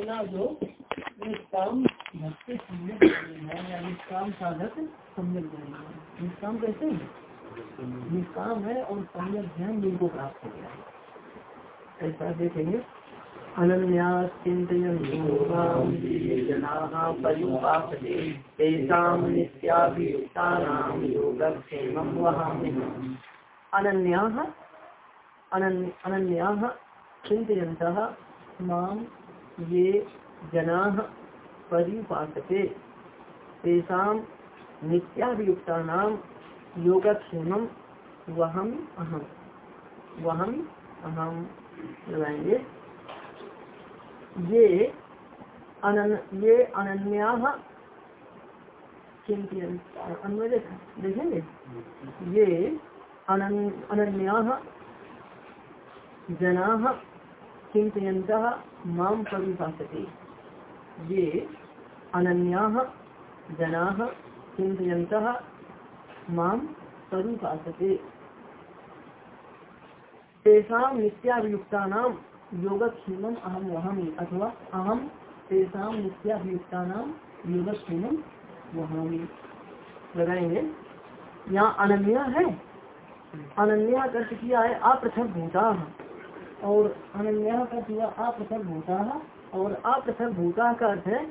अपना जो निष्काम भक्ति सम्यक है, या निष्काम साधक सम्यक ज्ञान निष्काम कैसे है? निष्काम है और सम्यक ज्ञान जिनको प्राप्त हो गया है। ऐसा देखेंगे। चिंतन अनन्या अनन्या चिंतयंत माम ये जना परिपासते। तेषाम नित्याभियुक्ता योगक्षेम वहम अहम। वहम अहम लगाएँगे। ये अनन ये अनन्या देखेंगे? ये अनन्या जना चिंतयंत माम ये अनन्या जना चिंतयंत माम नित्याभियुक्ता योगक्षेम अहम वहामी, अथवा अहम तेषा नित्याभियुक्ता योगक्षेम वहामी। लगाएँगे यहाँ अनन्या है? अनन्या अर्थ किया है अपृथक भूता और अनन्या का किया अपृथक भूता और अपृथक भूता का अर्थ है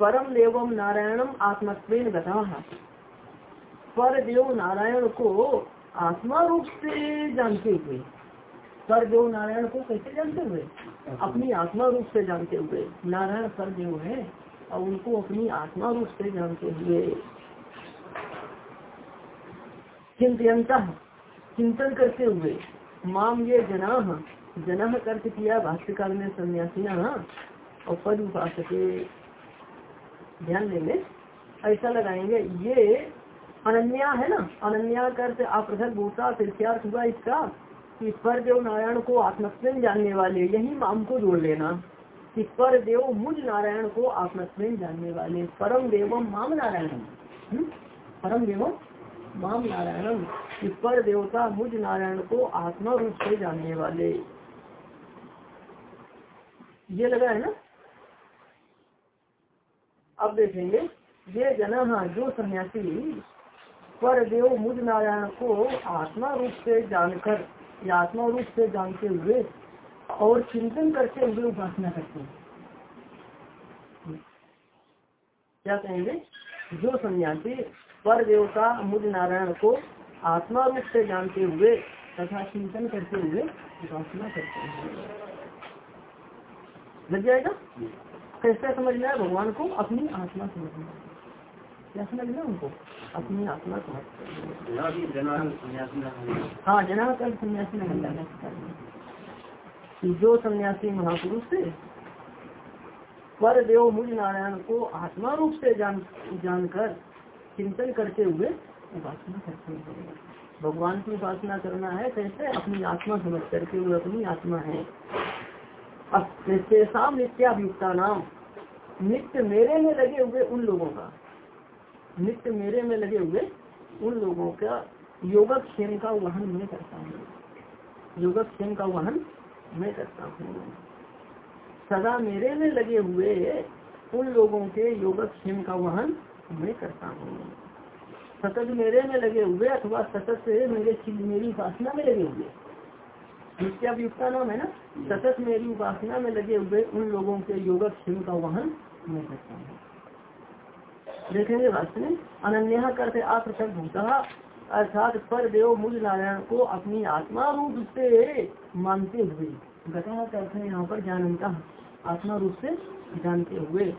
परम देवम नारायणम आत्मत्वेन गता। पर देव नारायण को आत्मा रूप से जानते हुए पर देव नारायण को कैसे जानते हुए? अपनी आत्मा रूप से जानते हुए। नारायण पर देव है और उनको अपनी आत्मा रूप से जानते हुए। चिंतनता चिंतन करते हुए माम ये जना जना कर्त किया, भाष्यकाल में सन्यासी और पद उपासक ध्यान देंगे। ऐसा लगाएँगे, ये अनन्या है ना? अनन्या करते अपृथक भूता तीर्थार्थ हुआ इसका कि पर देव नारायण को आत्मस्वेन जानने वाले, यही माम को जोड़ लेना। कि पर देव मुझ नारायण को आत्मस्वेन जानने वाले, परम देवम माम नारायण हम्म? परम देवम माम नारायणम। पर देवता मुझ नारायण को आत्मा रूप से जानने वाले। ये लगा है ना? अब देखेंगे, ये जना जो सन्यासी पर देव मुझ नारायण को आत्मा रूप से जानकर, या आत्मा रूप से जानते हुए और चिंतन करते हुए उपासना करते हैं। क्या कहेंगे? जो सन्यासी पर देवता मुझ नारायण को आत्मा रूप से जानते हुए तथा चिंतन करते हुए उपासना करते हैं। लग जाएगा? कैसे समझना है भगवान को अपनी आत्मा समझना। क्या समझना उनको? अपनी आत्मा समझते हाँ जना कल सन्यासी में जो सन्यासी महापुरुष से पर देव मुझ नारायण को आत्मा रूप से जान, जानकर चिंतन करते हुए उपासना करते हैं। भगवान की उपासना करना है कैसे अपनी आत्मा समझ करके वो अपनी आत्मा है। शाम नित्याभियुक्ता नाम नित्य मेरे में लगे हुए उन लोगों का। नित्य मेरे में लगे हुए उन लोगों का योगक्षेम का वहन मैं करता हूँ। योगक्षेम का वहन मैं करता हूँ। सदा मेरे में लगे हुए उन लोगों के योगक्षेम का वहन मैं करता हूँ। सतत मेरे में लगे हुए अथवा सतत मेरे मेरी उपासना में लगे हुए। नित्याभियुक्ता नाम है ना, सतत मेरी उपासना में लगे हुए उन लोगों के योगक्षेम का वहन मैं करता हूँ। देखेंगे भाष्य में, अनन्या करते अपृथक भूता अर्थात पर देव मुझ नारायण को अपनी आत्मा रूप से मानते हुए, गता करते हैं यहाँ पर जानता आत्मा रूप से जानते हुए,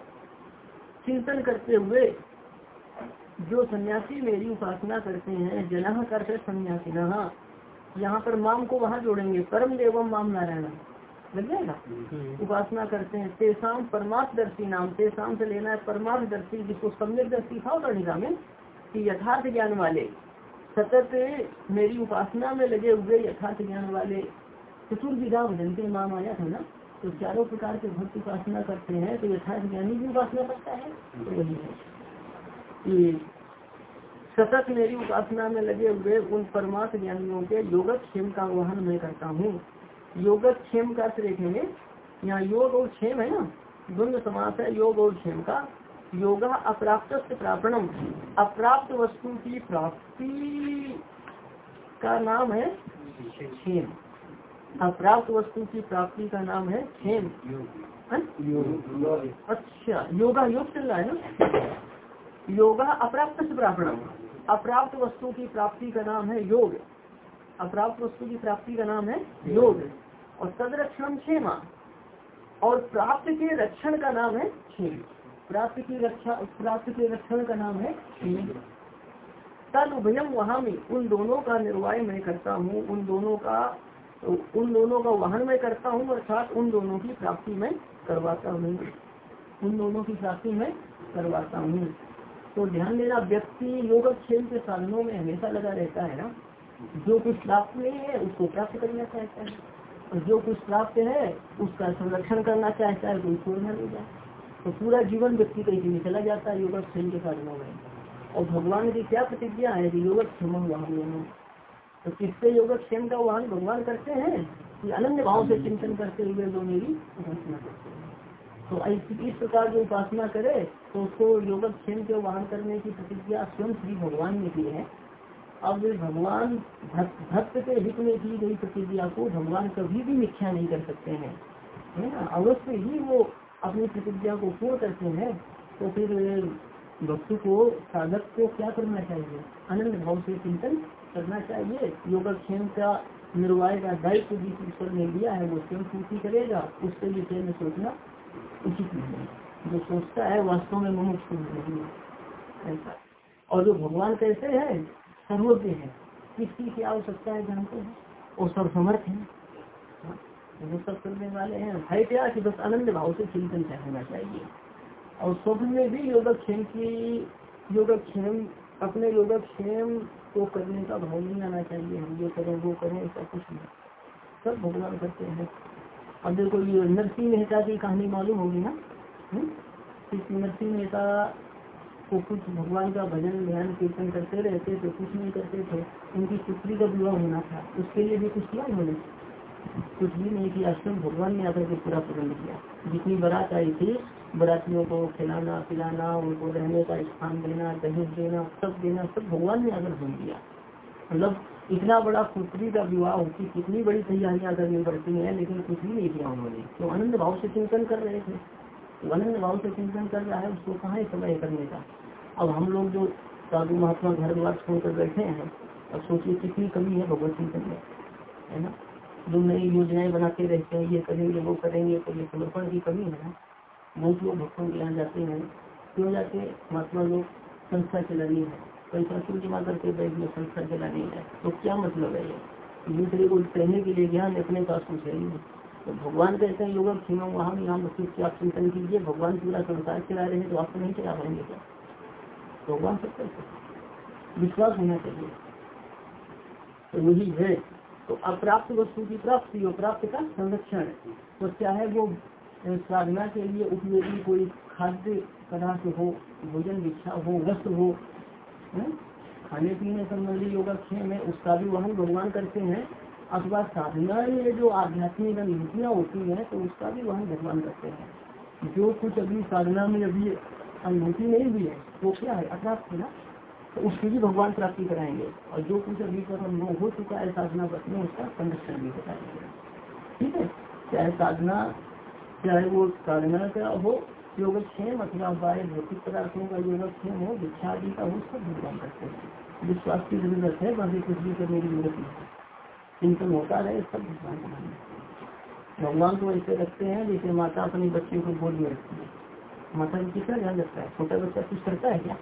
चिंतन करते हुए, जो सन्यासी मेरी उपासना करते हैं, जना करते सन्यासी यहाँ पर माम को वहाँ जोड़ेंगे। परम देवम माम नारायण। लग जाएगा? हम्म। उपासना करते हैं। तेसाम परमार्थदर्शी नाम। तेसाम से लेना है परमार्थदर्शी जिसको सम्यक दर्शी था वर्णिका में कि यथार्थ ज्ञान वाले। सतत मेरी उपासना में लगे हुए यथार्थ ज्ञान वाले। चतुर्विधा भजन के नाम आया था ना? तो चारों प्रकार के भक्त उपासना करते हैं तो यथार्थ ज्ञानी भी उपासना करता है तो वही है। सतत मेरी उपासना में लगे हुए उन परमार्थ ज्ञानियों के योगक्षेम का वहन मैं करता हूँ। योगक्षेम का अर्थ देखेंगे। यहाँ योग और क्षेम है ना? द्वंद्व समास है योग और क्षेम का। योगा अप्राप्त प्रापणम। अप्राप्त वस्तु की प्राप्ति का नाम है क्षेम। अप्राप्त वस्तु की प्राप्ति का नाम है क्षेम। हाँ? अच्छा योगा योग चल रहा है ना? योगा अप्राप्त प्रापणम। अप्राप्त वस्तु की प्राप्ति का नाम है योग। अप्राप्त वस्तु की प्राप्ति का नाम है योग। और तदरक्षण क्षेमा और प्राप्त के रक्षण का नाम है क्षेम प्राप्त की रक्षा, प्राप्त के रक्षण का नाम है तद उभयम वहाँ में उन दोनों का निर्वाह मैं करता हूँ, उन दोनों का, उन दोनों का वाहन मैं करता हूँ, अर्थात उन दोनों की प्राप्ति में करवाता हूँ। उन दोनों की प्राप्ति में करवाता हूँ। तो ध्यान देना, व्यक्ति योग खेल के साधनों में हमेशा लगा रहता है ना। जो कुछ प्राप्त नहीं है, उसको प्राप्त करना चाहता है। और जो कुछ प्राप्त है, उसका संरक्षण करना चाहता है कोई छोड़ना नहीं जाए तो पूरा जीवन व्यक्ति कहीं में चला जाता है योग क्षेम के साधनों में। और भगवान की क्या प्रतिज्ञा है कि योग क्षेम वाहन तो किससे योग क्षेम का वाहन भगवान करते हैं? कि अनंत भाव से चिंतन करते हुए जो मेरी उपासना करते हैं। तो इस प्रकार जो उपासना करे तो उसको योग क्षेम के वाहन करने की प्रतिज्ञा स्वयं श्री भगवान ने की है। अब भगवान भक्त के हित में की गई प्रतिज्ञा को भगवान कभी भी मिथ्या नहीं कर सकते हैं। है ना? अवश्य ही वो अपनी प्रतिज्ञा को पूर्ण करते हैं तो फिर भक्ति को, साधक को क्या करना चाहिए? अनंत भाव से चिंतन करना चाहिए। योगक्षेम का निर्वाह का दायित्व जिस ईश्वर ने लिया है, वो स्वयं पूर्ति करेगा। उसके विषय में सोचना उचित नहीं है। जो सोचता है, वास्तव में मनुष्य नहीं है। ऐसा। और जो भगवान कैसे है, सर्वज्ञ है, किसकी क्या आवश्यकता है जानते हैं? और सर्वसमर्थ है। वो सब करने वाले हैं। है क्या कि बस आनंद भाव से चिंतन होना चाहिए? और स्वप्न में भी योगक्षेम की, योगक्षेम, अपने योगक्षेम को करने का भाव नहीं आना चाहिए। हम ये करें, वो करें, ऐसा कुछ नहीं। सब भगवान करते हैं। अब देखो ये नरसिंह मेहता की कहानी मालूम होगी ना? हम्म? नरसिंह मेहता को कुछ भगवान का भजन, ध्यान, कीर्तन करते रहते थे, कुछ नहीं करते थे। उनकी पुत्री का विवाह होना था। उसके लिए भी कुछ किया उन्होंने? कुछ भी नहीं किया। स्वयं भगवान ने आकर के पूरा प्रबंध किया। जितनी बारात आई थी, बरातियों को खिलाना, पिलाना, उनको रहने का स्थान देना, दहेज देना, सब देना, सब भगवान ने आकर भूल दिया मतलब इतना बड़ा पुत्री का विवाह होती, कितनी बड़ी तैयारियाँ करनी पड़ती है, लेकिन कुछ भी नहीं किया उन्होंने। तो आनंद भाव से चिंतन कर रहे थे। तो आनंद भाव से चिंतन कर रहा है, उसको कहाँ समय करने का? अब हम लोग जो साधु महात्मा घर द्वार छोड़कर बैठे हैं, अब सोचिए कितनी कमी है भगवत चिंतन में, है ना? जो नई योजनाएँ बनाते रहते हैं, ये करेंगे, वो करेंगे तो ये समर्पण की कमी है ना? बहुत लोग भक्तों के यहाँ जाते हैं। क्यों जाते महात्मा लोग संस्था चलानी है। पैसा जमा करके बैठ में संस्था चलानी है। तो क्या मतलब है ये? दूसरे को कहने के लिए ज्ञान अपने पास कुछ है नहीं। तो भगवान कहते हैं योग क्षमा वहाँ यहाँ क्या चिंतन कीजिए, भगवान पूरा संसार चला रहे हैं तो आप तो नहीं चला पाएँगे क्या? भगवान सब करते विश्वास होना चाहिए। तो यही है। तो अप्राप्त वस्तु की प्राप्ति हो प्राप्त का संरक्षण। तो क्या है वो साधना के लिए उपयोगी कोई खाद्य पदार्थ हो, भोजन भिक्षा हो, वस्त्र हो है? खाने पीने संबंधी योगाक्षेम है उसका भी वहन भगवान करते हैं। अथवा साधना में जो आध्यात्मिक अनुभूतियाँ होती हैं तो उसका भी वहन भगवान करते हैं। जो कुछ अभी साधना में अभी अनुभूति नहीं हुई है, वो क्या है? अप्राप्त है ना? तो उसकी भी भगवान प्राप्ति कराएँगे। और जो कुछ अभी तक अनुभव हो चुका है साधना पथ में उसका संरक्षण भी बताएँगे ठीक है? चाहे साधना, चाहे वो साधना का हो योगक्षेम अथवा बाह्य भौतिक पदार्थों का योगक्षेम हो भिक्षा आदि का हो सब भगवान करते हैं। विश्वास की ज़रूरत है बाकी कुछ भी करने की ज़रूरत नहीं चिंतन होता रहे सब भगवान बनाने भगवान को ऐसे रखते हैं, जैसे माता अपने बच्चे को गोद में रखती है। माता को कितना ध्यान रखता है? छोटा बच्चा कुछ करता है क्या?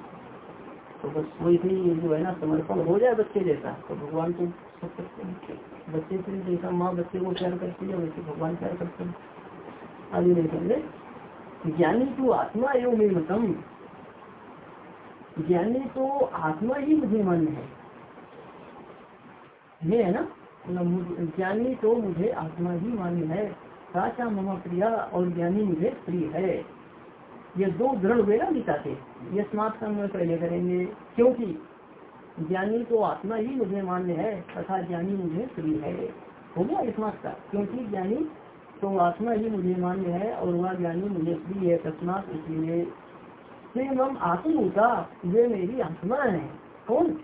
तो बस वही भी जो है ना, समर्पण हो जाए बच्चे जैसा तो भगवान को सब करते हैं। बच्चे से जैसा माँ बच्चे को प्यार करती है, वैसे भगवान प्यार करते हैं। आगे देखेंगे ज्ञानी तो आत्मा एवं मतम। ज्ञानी तो आत्मा ही मुझे मान्य है। ये है ना? ज्ञानी तो मुझे आत्मा ही मान्य है। साचा ममा प्रिया और ज्ञानी मुझे प्रिय है। ये दो दृढ़ हुए ना गीता के। ये स्मार्ट का अन्वय पहले करेंगे। क्योंकि ज्ञानी तो आत्मा ही मुझे मान्य है तथा ज्ञानी मुझे प्रिय है। हो गया स्मार्ट का? क्योंकि ज्ञानी तो आत्मा ही मुझे मान्य है और वह ज्ञानी मुझे प्रिय है, तस्मात इसलिए। आत्मभूता वे मेरी आत्मा है। कौन?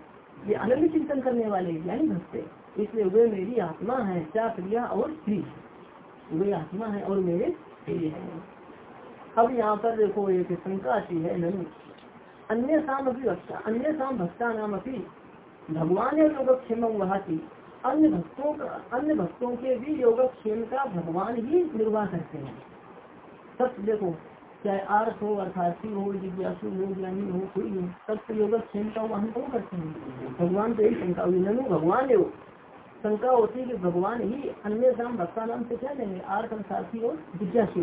ये अनन्य चिंतन करने वाले, ज्ञानी भक्त इसलिए वे मेरी आत्मा है क्या प्रिया और प्रिय वे आत्मा है और मेरे प्रिय है। अब यहाँ पर देखो, एक शंका आती है नहीं अन्य शाम अभी भक्ता अन्य शाम भक्ता नाम अभी भगवान योगक्षेम वहाती अन्य भक्तों का, अन्य भक्तों के भी योगक्षेम का भगवान ही निर्वाह करते हैं। सब देखो, चाहे आर्थ हो अर्थार्थी हो, जिज्ञासु हो, ज्ञानी हो, कोई हो तो योगक्षेम का वाहन कौन करते हैं। भगवान तो यही शंका हुई, ननु, भगवान हो शंका होती है कि भगवान ही अन्य शाम भक्ता नाम से क्या लेंगे आर्थ अर्थार्थी और जिज्ञासु।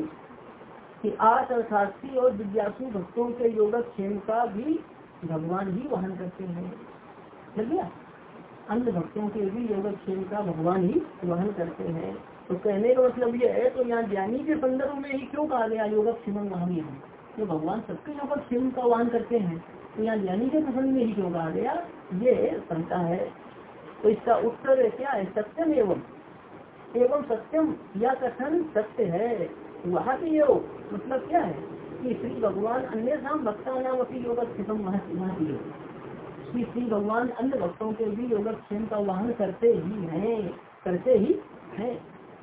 कि आर्थ अर्थार्थी और जिज्ञासु भक्तों के योगक्षेम का भी भगवान ही वहन करते हैं। लग गया? अन्य भक्तों के भी योगक्षेम का भगवान ही वहन करते हैं। तो कहने का मतलब यह है तो यहाँ ज्ञानी के संदर्भ में ही क्यों कहा गया योगक्षेम यहाँ जो भगवान सबके योगक्षेम का वहन करते हैं। तो यहाँ ज्ञानी के प्रसंग में ही क्यों कहा गया ये शंका है। तो इसका उत्तर क्या? है सत्यम एवं। एवं सत्यम, या कथन सत्य है, वहाँ भी योग मतलब क्या है कि श्री भगवान अन्य नाम भक्ता नाम अपनी योगक्षेम वहाँ कि श्री भगवान अन्य भक्तों के भी योगक्षेम का वाहन करते ही हैं, करते ही हैं।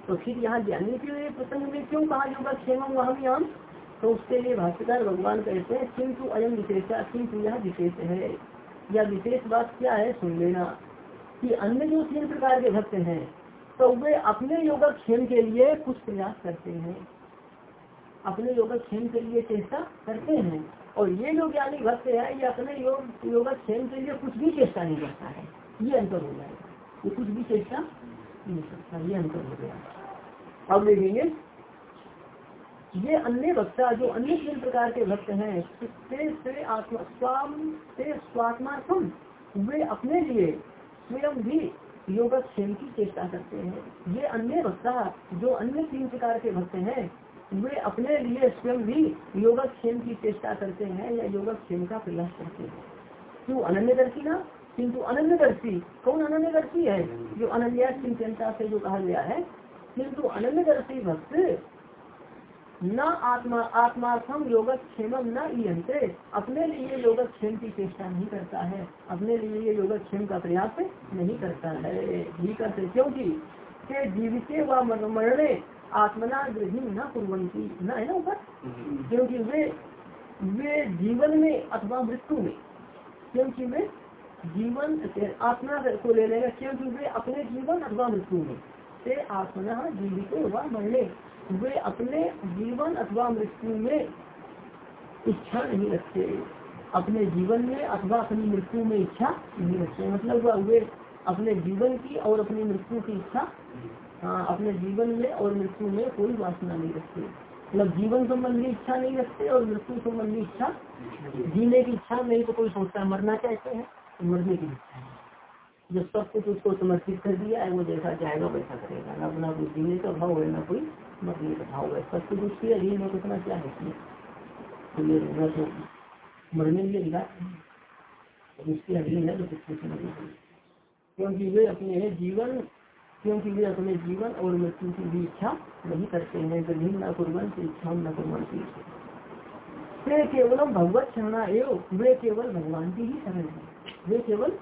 तो फिर यहाँ ज्ञानी के प्रसंग में क्यों कहा योगक्षेम वहाँ तो उसके लिए भाष्यकार भगवान कहते हैं, किंतु अयम विशेषा, किंतु यह विशेष है। या विशेष बात क्या है सुन लेना कि अन्य जो तीन प्रकार के भक्त हैं तो वे अपने योगक्षेम के लिए कुछ प्रयास करते हैं। अपने योगक्षेम के लिए चेष्टा करते हैं। और ये जो ज्ञानी भक्त है, ये अपने योग योगक्षेम के लिए कुछ भी चेष्टा नहीं करता है। ये अंतर हो जाएगा। ये कुछ भी चेष्टा नहीं करता, ये अंतर हो गया अब देखेंगे, ये अन्य भक्ता, जो अन्य तीन प्रकार के भक्त हैं से वे अपने लिए स्वयं भी योगक्षेम की चेष्टा करते हैं। ये अन्य भक्ता, जो अन्य तीन प्रकार के भक्त हैं वे अपने लिए स्वयं भी योगक्षेम की चेष्टा करते हैं या योगक्षेम का प्रयास करते हैं। क्यों अनन्यदर्शी ना? किंतु अनन्यदर्शी, कौन अनन्यदर्शी है? जो अनन्या चिंता से जो कहा गया है। किंतु अनन्यदर्शी भक्त न आत्मा आत्मार्थम योगक्षेम न ईयंते अपने लिए योगक्षेम की चेष्टा नहीं करता है। अपने लिए योगक्षेम का प्रयास नहीं करता है। ही करते क्योंकि जीवित व मरणे आत्मना गृही न कुरंती न है ना ऊपर? क्योंकि वे वे जीवन में अथवा मृत्यु में क्योंकि वे जीवन आत्मा को ले लेगा क्योंकि वे अपने जीवन अथवा मृत्यु में से आत्मना जीवित व मरणे। वे अपने जीवन अथवा मृत्यु में इच्छा नहीं रखते। अपने जीवन में अथवा अपनी मृत्यु में इच्छा नहीं रखते। मतलब वे अपने जीवन की और अपनी मृत्यु की इच्छा। हाँ अपने जीवन में और मृत्यु में कोई वासना नहीं रखते। मतलब जीवन संबंधी इच्छा नहीं रखते और मृत्यु संबंधी इच्छा जीने की इच्छा नहीं तो कोई सोचता है, मरना चाहते हैं? तो मरने की इच्छा है। जब सब कुछ उसको समर्पित कर दिया है, वो जैसा चाहेगा वैसा करेगा। ना अपना कोई जीने का भाव है, ना कोई मरने का भाव है। सब कुछ उसके अधीन में कितना क्या है? तो ये रहना तो मरने के लिए उसके अधीन है तो कुछ कुछ नहीं क्योंकि वे अपने जीवन, क्योंकि वे अपने जीवन और मृत्यु की भी इच्छा नहीं करते हैं गरीब न कुरबन से इच्छा न कुरबन की वे केवल भगवत शरणा एवं वे केवल भगवान की ही शरण है। वे केवल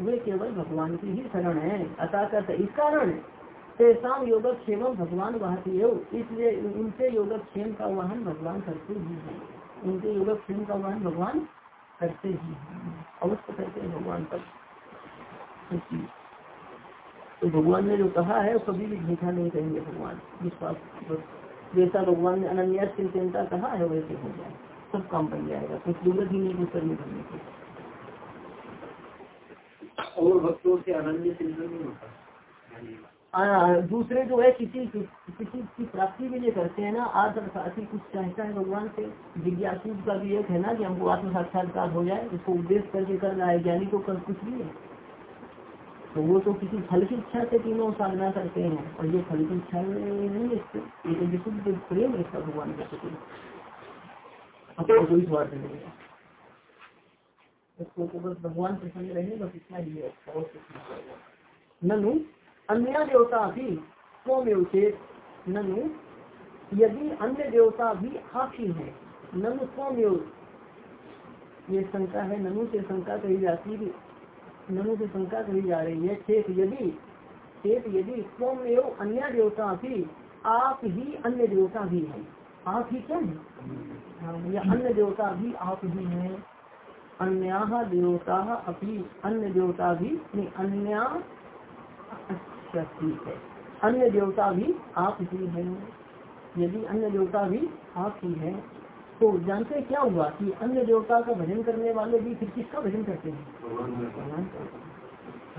वे केवल भगवान की ही शरण है। अतः करते इस कारण तेसाम योगक्षेम भगवान वहाती योग इसलिए उनके योगक्षेम का वाहन भगवान करते ही है। उनके योगक्षेम का वाहन भगवान करते ही है। अवश्य करते हैं भगवान पर तो भगवान ने जो कहा है वो कभी भी झूठा नहीं कहेंगे भगवान। विश्वास जैसा भगवान ने अनन्या चिंता कहा है वैसे हो जाए सब काम बन जाएगा। कुछ ज़रूरत ही नहीं कुछ करने करने की और भक्तों से अनन्य चिंतन नहीं होता। दूसरे जो है किसी किसी की प्राप्ति के लिए करते हैं ना आज साथी कुछ चाहता है भगवान से। जिज्ञासु का भी एक है ना कि हमको आत्म साक्षात्कार हो जाए उसको उद्देश्य करके कर रहा है ज्ञानी को कर कुछ भी है। तो वो तो किसी फल की इच्छा से तीनों साधना करते हैं, और ये फल की इच्छा नहीं ये तो प्रेम भगवान के प्रति। अपना कोई स्वार्थ नहीं है। तो भगवान प्रसन्न रहे, बस इतना ही है, और कुछ ननु, अन्य देवता भी स्वमेव चेत ननु, यदि अन्य देवता भी आप ही, ननु स्वयं ये शंका है, ननु से शंका कही जाती है ननु से शंका कही जा रही है चेत यदि चेत यदि स्वयं एवं अन्य देवता भी, आप ही अन्य देवता भी है। आप ही क्या हाँ? या अन्य देवता भी आप ही है। अन्य देवता अपनी अन्य देवता भी, नहीं, अन्य अच्छा ठीक है। अन्य देवता भी आप ही है। यदि अन्य देवता भी आप ही है तो जानते क्या हुआ कि अन्य देवता का भजन करने वाले भी फिर किसका भजन करते हैं?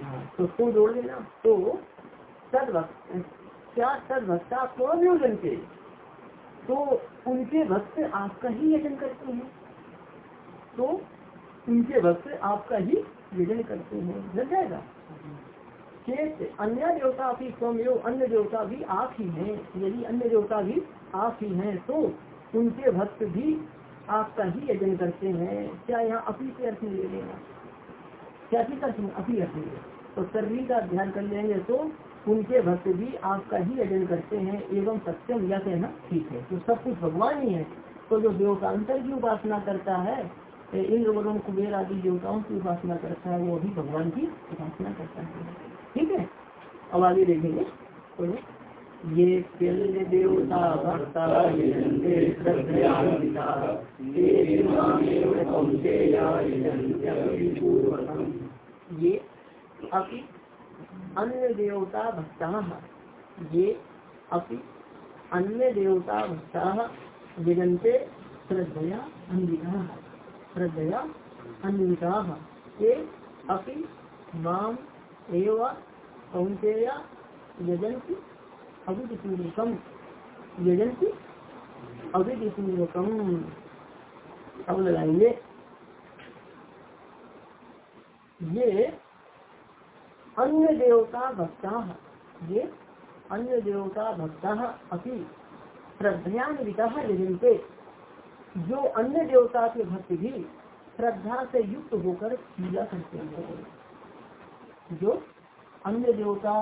हाँ, तो उसको जोड़ लेना। तो तद क्या तद भक्ता कौन के? तो उनके भक्त आपका ही यजन करते हैं। तो उनके भक्त आपका ही यजन करते हैं। लग जाएगा? अन्य देवता भी स्वयं अन्य देवता भी आप ही हैं। यदि अन्य देवता भी आप ही हैं तो उनके भक्त भी आपका ही यजन करते हैं। क्या यहाँ अपी के अर्थ ले लेना क्या चीज़ अर्थ में अपी अर्थ में तो सर्वी का ध्यान कर लेंगे तो उनके भक्त भी आपका ही यजन करते हैं एवं सत्यम या कहना ठीक है। तो सब कुछ भगवान ही है तो जो देवतांतर की उपासना करता है इंद्र, वरुण, कुबेर आदि देवताओं की उपासना करता है, वो भी भगवान की उपासना करता है। ठीक है? अब आगे देखेंगे। ये देवता भक्ता ये अभी अन्य देवता भक्ता ये अभी अन्य देवता भक्ता जगन्ते श्रद्धया अंगिता श्रद्धया अन्विता। ये अपि माम एव कौंतेय अभिपूर्वकम यजंती अभिपूर्वकम अब लगाएँगे। ये अन्य देवता भक्ता, ये अन्य देवता भक्ता अपनी श्रद्धान्विता यजंते जो अन्य देवता के भक्त भी श्रद्धा से युक्त होकर पूजा करते हैं। जो अन्य देवता,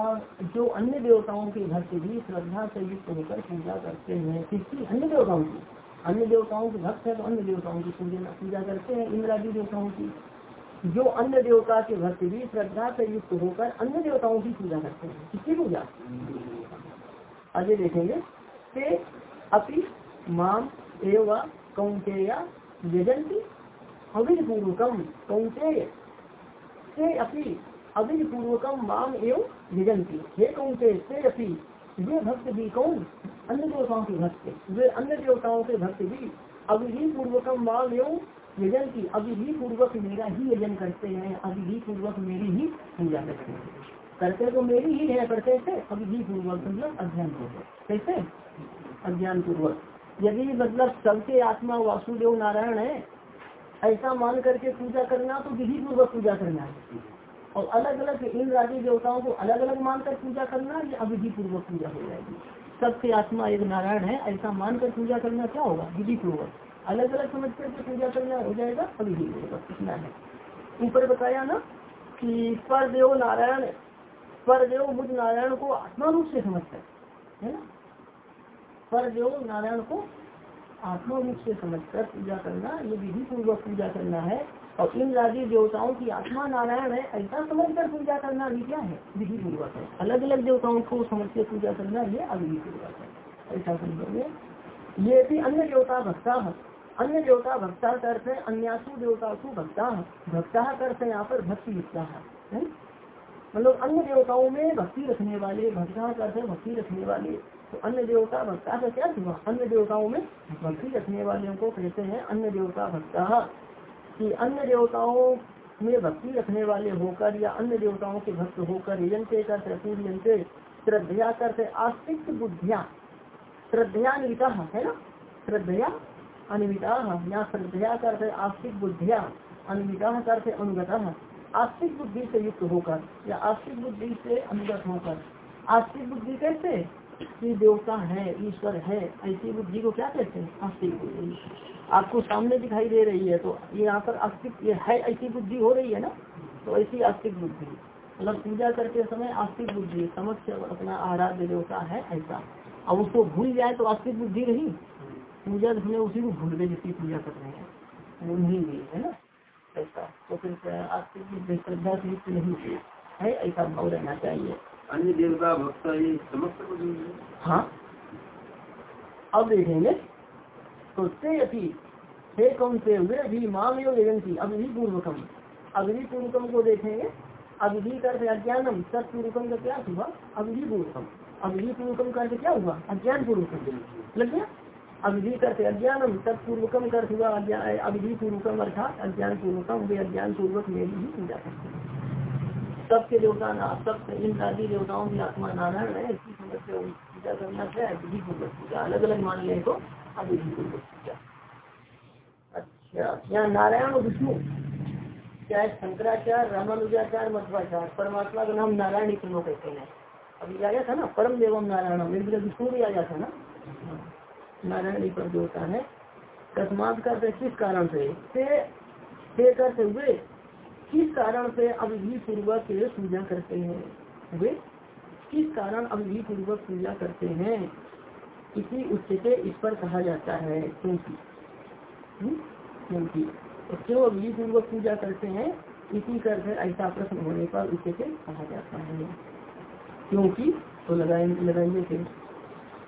जो अन्य देवताओं के भक्त भी श्रद्धा से युक्त होकर पूजा करते हैं, किसकी? अन्य देवताओं की। अन्य देवताओं के भक्त है तो अन्य देवताओं की पूजा करते हैं, इंद्रादी देवताओं की। जो अन्य देवता के भक्त भी श्रद्धा से युक्त होकर अन्य देवताओं की पूजा करते हैं, किसकी पूजा? आगे देखेंगे अपनी माम एवं कौंतेय यजंती अभिज पूर्वकम कौंतेय से अपनी अभिज पूर्वकम माम एवं यजंती हे कौंते से? अपनी वे भक्त भी कौन? अन्य देवताओं के भक्त। वे अन्य देवताओं के भक्त भी अभिधि पूर्वकम माम एवं यजंती अभिधि पूर्वक मेरा ही यजन करते हैं। अभिधि पूर्वक मेरी ही पूजा करते हैं। करते तो मेरी ही है करते थे अभिधि पूर्वक मतलब अध्ययन पूर्वक कैसे? अज्ञान पूर्वक यदि मतलब सबके आत्मा वासुदेव नारायण है, ऐसा मान करके पूजा करना तो विधि पूर्वक पूजा करना है। और अलग अलग इन राज्य देवताओं को अलग अलग मानकर पूजा करना, ये अविधि पूर्वक पूजा हो जाएगी। सबके आत्मा एक नारायण है, ऐसा मानकर पूजा करना क्या होगा? विधि पूर्वक अलग अलग समझ करके पूजा करना हो जाएगा अविधि पूर्वक इतना है। ऊपर बताया ना कि पर देव नारायण पर देव मुझ नारायण को आत्मा रूप से समझकर है ना? पर जो नारायण को आत्मा रूप से समझकर पूजा करना, ये विधि पूर्वक पूजा करना है। और इन राज्य देवताओं की आत्मा नारायण है, ऐसा समझ कर पूजा करना भी क्या है? विधि पूर्वक है। अलग अलग देवताओं को समझ के पूजा करना ये अविधि पूर्वक है। ऐसा समझोगे? ये भी अन्य देवता भक्ता है। अन्य देवता भक्ता करते हैं, अन्यासु देवता को भक्ता भक्ता करते हैं, यहाँ पर भक्ति लिखता है। मतलब अन्य देवताओं में भक्ति रखने वाले, भक्ता करते भक्ति रखने वाले तो अन्य देवता भक्ता का क्या हुआ? अन्य देवताओं में भक्ति रखने वाले को कहते हैं अन्य देवता भक्ता। कि अन्य देवताओं में भक्ति रखने वाले होकर या अन्य देवताओं के भक्त होकर यंत्र करते पूर्यंत्र श्रद्धया करते, आस्तिक बुद्धिया अन्विता है ना? श्रद्धया अन्विता, या श्रद्धया करते, आस्तिक बुद्धिया अन्विता करते, अनुगत। आस्तिक बुद्धि से युक्त होकर या आस्तिक बुद्धि से अनुगत होकर। आस्तिक बुद्धि कैसे? कि देवता है, ईश्वर है, ऐसी बुद्धि को क्या कहते हैं? आस्तिक बुद्धि आपको सामने दिखाई दे रही है तो ये यहाँ पर आस्तिक ये है, ऐसी बुद्धि हो रही है ना? तो ऐसी आस्तिक बुद्धि। मतलब पूजा करते समय आस्तिक बुद्धि समक्ष अपना आराध्य देवता है ऐसा। अब उसको भूल जाए तो आस्तिक बुद्धि रही। पूजा हमने उसी को भूल गए जिसकी पूजा कर रहे हैं। वो नहीं है ना? ऐसा। तो फिर आस्तिक श्रद्धा से नहीं है, ऐसा भाव रहना चाहिए। अन्य देवता, भक्त, ये समस्त हाँ। अब देखेंगे। तो अति हे कौन से वे भी माम योग एजेंसी अभी पूर्वकम अग्नि पूर्वकम को देखेंगे। अग्नि कर अज्ञानम सत्पूर्वकम का क्या हुआ? अग्नि पूर्वकम अग्नि पूर्वकम कर क्या हुआ? अज्ञान पूर्वकम लग गया? अग्नि करते अज्ञानम तत्पूर्वकम कर हुआ अग्नि पूर्वकम अर्थात अज्ञान पूर्वकम वे अज्ञान पूर्वक मेरी ही पूजा करते हैं। सबके देवता ना सब इन आदि देवताओं की आत्मा नारायण है इसकी समझ से पूजा करना है, अग्नि पूर्वक पूजा अलग अलग मान ले तो अग्नि पूर्वक पूजा। अच्छा यहाँ नारायण और विष्णु, चाहे शंकराचार्य, रामानुजाचार्य, मध्वाचार्य, परमात्मा का नाम नारायण ही तीनों कहते हैं। अभी आया था ना परम देवम नारायण इंद्र विष्णु भी आया था ना। नारायण ही पर देवता है। कस्मात करते किस कारण से से हुए किस कारण से अभिधि पूर्वक पूजा करते हैं? वे किस कारण अभिधि पूर्वक पूजा करते हैं? इसी उच्चते इस पर कहा जाता है। क्योंकि हम्म? क्योंकि क्यों अभिधि पूर्वक पूजा करते हैं? इसी करके ऐसा प्रश्न होने पर उच्चते कहा जाता है। क्योंकि तो लगाएँगे लगाएँगे फिर।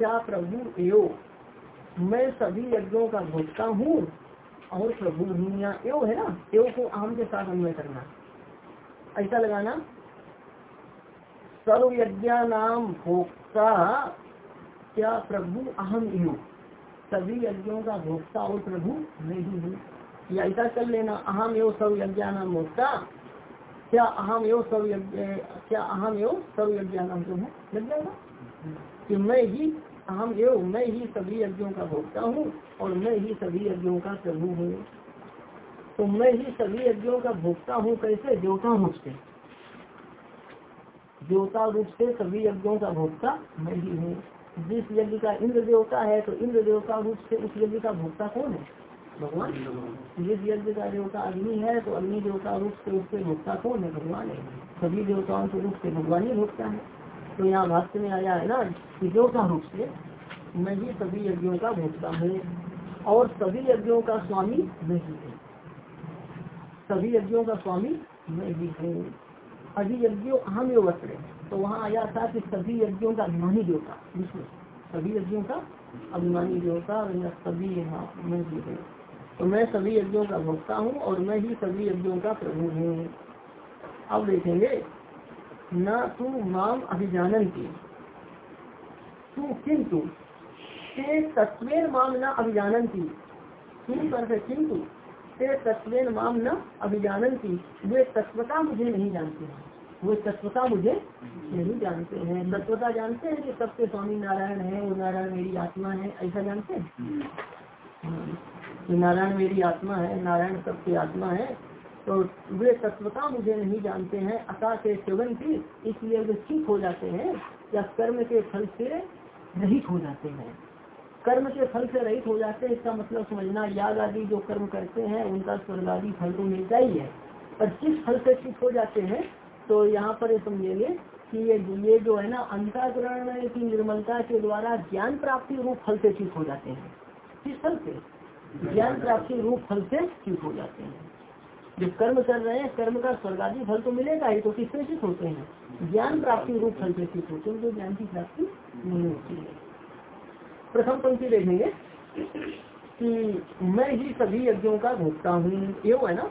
क्या प्रभु एयो मैं सभी यज्ञों का भोगता हूँ और प्रभु हूँ या है ना? एव को आम के साथ अन्वय करना। ऐसा लगाना। सर्व यज्ञ नाम भोक्ता, क्या प्रभु अहम एव सभी यज्ञों का भोक्ता और प्रभु मैं ही हूँ। या ऐसा कर लेना, अहम यो सर्व यज्ञ नाम भोक्ता, क्या अहम यो सर्व यज्ञ, क्या अहम यो सर्व यज्ञ नाम जो है लग जाएगा कि मैं ही हम एवं मैं ही सभी यज्ञों का भोगता हूँ और मैं ही सभी यज्ञों का प्रभु हूँ। तो मैं ही सभी यज्ञों का भोगता हूँ कैसे? देवता रूप से देवता रूप से सभी यज्ञों का भोगता मैं ही हूँ। जिस यज्ञ का इंद्र देवता है तो इंद्र देवता रूप से उस यज्ञ का भोगता कौन है? भगवान। जिस यज्ञ का देवता अग्नि है तो अग्नि देवता रूप से उसके भोक्ता कौन है? भगवान है। सभी देवताओं के रूप से भगवान ही भोगता है। तो यहाँ भाष्य में आया है ना कि देवता रूप से, मैं ही सभी यज्ञों का भोगता हूँ, और सभी यज्ञों का स्वामी मैं ही हूँ। सभी यज्ञों का स्वामी मैं ही हूँ। अभी यज्ञों अहम योग तो वहाँ आया था कि सभी यज्ञों का अभिमानी देवता, विष्णु, सभी यज्ञों का अभिमानी देवता सभी यहाँ मैं ही हूँ। तो मैं सभी यज्ञों का भोगता हूँ और मैं ही सभी यज्ञों का प्रभु हूँ। अब देखेंगे न तू माम अभिजानती। तू किंतु ते तत्वेन माम न अभिजानती। किंतु ते तत्वेन माम न अभिजानती। वे तत्वता मुझे नहीं जानते हैं। वो तत्वता मुझे नहीं जानते हैं। तत्वता जानते हैं कि सबके स्वामी नारायण है वो नारायण मेरी आत्मा है ऐसा जानते हैं? हाँ। नारायण मेरी आत्मा है नारायण सबकी आत्मा है। तो वे तत्वता मुझे नहीं जानते हैं, अतः से सेवन की इसलिए वे ठीक हो जाते हैं या कर्म के फल से रहित हो जाते हैं। कर्म के फल से रहित हो जाते हैं, इसका मतलब समझना याद आदि जो कर्म करते हैं, उनका स्वर्ग आदि फल तो मिलता ही है। पर किस फल से ठीक हो जाते हैं तो यहाँ पर ये समझेंगे कि ये ये जो है ना, अंताकरण की निर्मलता के द्वारा ज्ञान प्राप्ति रूप फल से ठीक हो जाते हैं। किस फल से? ज्ञान प्राप्ति रूप फल से ठीक हो जाते हैं। जो कर्म कर रहे हैं, कर्म का स्वर्गादी फल तो मिलेगा ही तो किससे सिद्ध होते हैं? ज्ञान प्राप्ति रूप फल से होते हैं, जो ज्ञान की प्राप्ति नहीं होती है। प्रथम पंक्ति देखेंगे कि मैं ही सभी यज्ञों का भोगता हूँ। एवं है ना?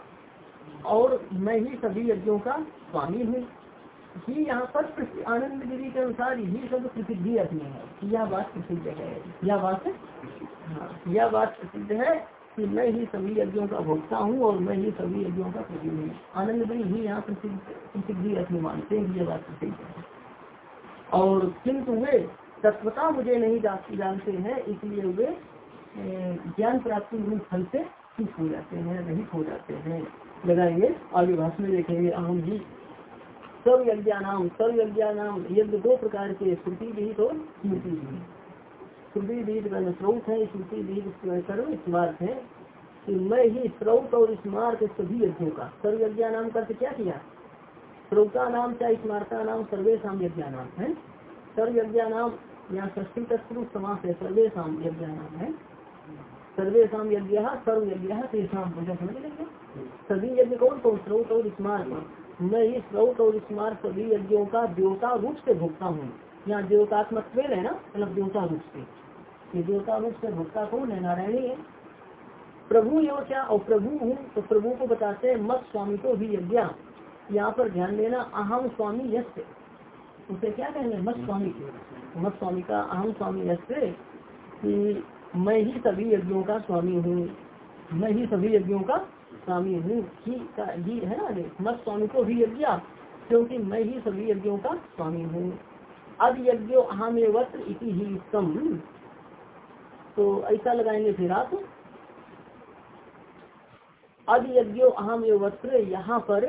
और मैं ही सभी यज्ञों का स्वामी हूँ। ही यहाँ पर आनंद गिरी के अनुसार यही सब प्रसिद्धि में है। यह बात प्रसिद्ध है। यह बात हाँ यह बात प्रसिद्ध है कि मैं ही सभी यज्ञों का भोगता हूँ और मैं ही सभी यज्ञों का प्रति हूँ। आनंद भाई ही यहाँ प्रसिद्धि में मानते हैं ये बात प्रसिद्ध है। और किंतु वे तत्वता मुझे नहीं जानते हैं, इसलिए वे ज्ञान प्राप्ति रूप फल से चुप हो जाते हैं, रहित हो जाते हैं। लगाएँगे आगे भाषण में देखेंगे अहम ही सर्व यज्ञानाम सर्व यज्ञानाम यज्ञ दो प्रकार के, श्रुति विहित और स्मृति विहित। श्रुति विहित का स्रोत है श्रुति विहित सर्व स्मार्थ है। कि मैं ही स्रोत और स्मार्थ सभी यज्ञों का। सर्व यज्ञा नाम करके क्या किया? श्रोता नाम चाहे स्मारता नाम सर्वेशम यज्ञा नाम, है? सर्व यज्ञा नाम, यहाँ षष्ठी तत्व समास है सर्वेशम यज्ञा नाम, है? सर्वेशा यज्ञ सर्व यज्ञ तेषाम समझ लेंगे सभी यज्ञ कौन कौन? स्रोत और स्मार्ट मैं ही स्रोत और स्मार्ट सभी यज्ञों का देवता रूप से भोगता हूँ। यहाँ देवतात्मक है ना मतलब देवता रूप से। ये देवता रूप से भोगता कौन है नारायणी है प्रभु यो क्या? और प्रभु हूँ तो प्रभु को बताते हैं, मत स्वामी को भी यज्ञ। यहाँ पर ध्यान देना, अहम स्वामी यश उसे क्या कहेंगे? मत स्वामी। मत स्वामी का अहम स्वामी यश कि मैं ही सभी यज्ञों का स्वामी हूँ। मैं ही सभी यज्ञों का स्वामी हूँ। ही का, ही है ना मत स्वामी को भी यज्ञ, क्योंकि मैं ही सभी यज्ञों का स्वामी हूँ। अब यज्ञो अहम वस्त्र इति ही उत्तम तो ऐसा लगाएँगे फिर आप अब यज्ञो अहम ये वस्त्र यहाँ पर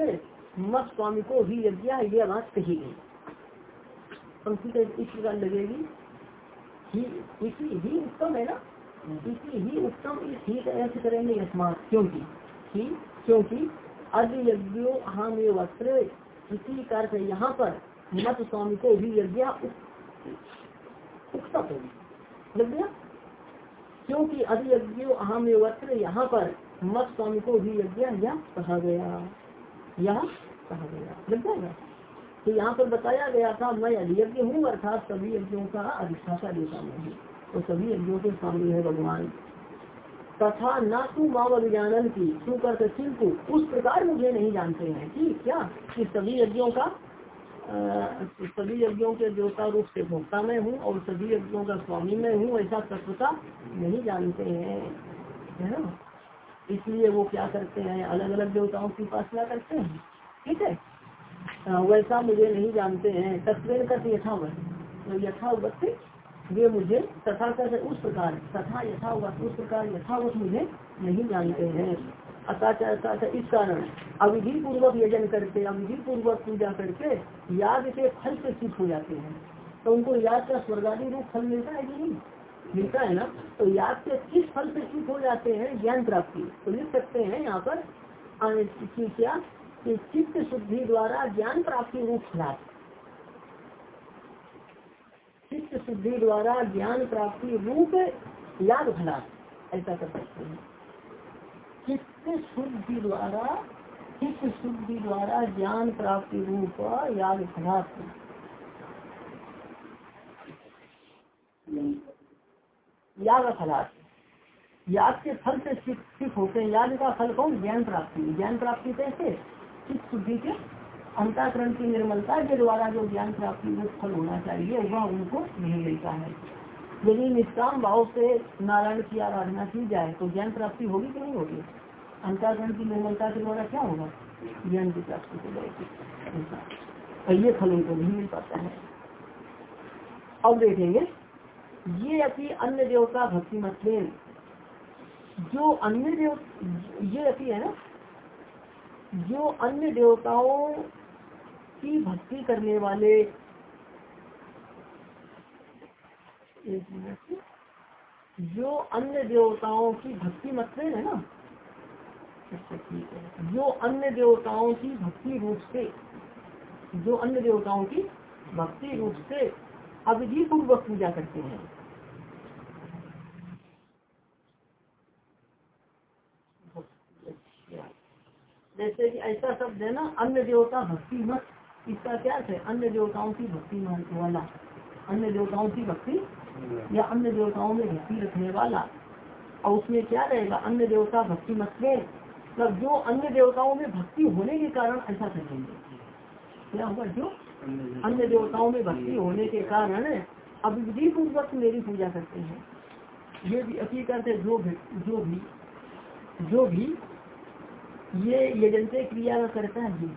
मत स्वामी को भी यज्ञ यह बात कही गई पंक्ति इस प्रकार लगेगी ही इसी ही उत्तम है ना इसी ही उत्तम इस ही अर्थ करेंगे क्योंकि ही क्योंकि अद्य यज्ञो हम ये वस्त्र इसी कार्य यहाँ पर मत स्वामी को भी यज्ञ उत्तम लग गया क्योंकि अद्य यज्ञो अहम वस्त्र यहाँ पर मत स्वामी को भी यज्ञ यह कहा गया। यह कहा गया। लग जाएगा? तो यहाँ पर बताया गया था, मैं अधियज्ञ हूँ, अर्थात सभी यज्ञों का अधिष्ठाता देता हूँ। तो सभी यज्ञों के स्वामी है भगवान। तथा न तू माम अभिजानन की, तू करते किंतु उस प्रकार मुझे नहीं जानते हैं। कि क्या? कि सभी यज्ञों का सभी यज्ञों के देवता रूप से भोक्ता में हूँ और सभी यज्ञों का स्वामी में हूँ, ऐसा तत्वता नहीं जानते हैं, है ना? इसलिए वो क्या करते हैं अलग अलग देवताओं की उपासना करते हैं, ठीक है? वैसा मुझे नहीं जानते हैं तत्व यथावत। तो यथावत वे मुझे तथा कर उस प्रकार, तथा यथावत, उस प्रकार यथावत मुझे नहीं जानते हैं। अतः इस कारण। अविधि पूर्वक यजन करके अविधि पूर्वक पूजा करके याद के फल से चुप हो जाते हैं। तो उनको याद का स्वर्गादी रूप फल मिलता है कि नहीं? मिलता है ना? तो याद के किस फल से चुप हो जाते हैं? ज्ञान प्राप्ति। तो लिख सकते हैं यहाँ पर क्या? कि चित्त शुद्धि द्वारा ज्ञान प्राप्ति रूप फलात् चित्त शुद्धि द्वारा ज्ञान प्राप्ति रूप याद फलात् ऐसा कर सकते हैं। चित्त शुद्धि द्वारा चित्त शुद्धि द्वारा ज्ञान प्राप्ति रूप याद फलात् याद फलात् याद के फल से सिद्ध होते हैं। याद का फल कौन? ज्ञान प्राप्ति। ज्ञान प्राप्ति कैसे? चित्त शुद्धि के? अंताकरण की निर्मलता के द्वारा जो ज्ञान प्राप्ति वो फल होना चाहिए, वह उनको नहीं मिलता है। यदि निष्काम भाव से नारायण की आराधना की जाए तो ज्ञान प्राप्ति होगी कि नहीं होगी? अंताकरण की निर्मलता के द्वारा क्या होगा? ज्ञान की प्राप्ति हो जाएगी। ये फल उनको नहीं मिल पाता है। अब देखेंगे, ये अति अन्य देवता भक्ति मत जो अन्य देव, ये अति है ना, जो अन्य देवताओं की भक्ति करने वाले एक मिनट जो अन्य देवताओं की भक्ति ना अच्छा है। जो अन्य देवताओं की भक्ति रूप से, जो अन्य देवताओं की भक्ति रूप से अविधि पूर्वक पूजा करते हैं। जैसे कि ऐसा शब्द है ना, अन्य देवता भक्ति मत। इसका क्या है? अन्य देवताओं की भक्ति वाला। अन्य देवताओं की भक्ति या अन्य देवताओं में भक्ति रखने वाला। और उसमें क्या रहेगा? अन्य देवता भक्ति मत में मतलब जो अन्य देवताओं में भक्ति होने के कारण ऐसा करेंगे। क्या होगा जो? अन्य देवताओं में भक्ति होने के कारण अभिधि पूर्वक मेरी पूजा करते हैं। ये भी हकीकत है, जो भी जो भी जो भी ये यजंते क्रिया करता है,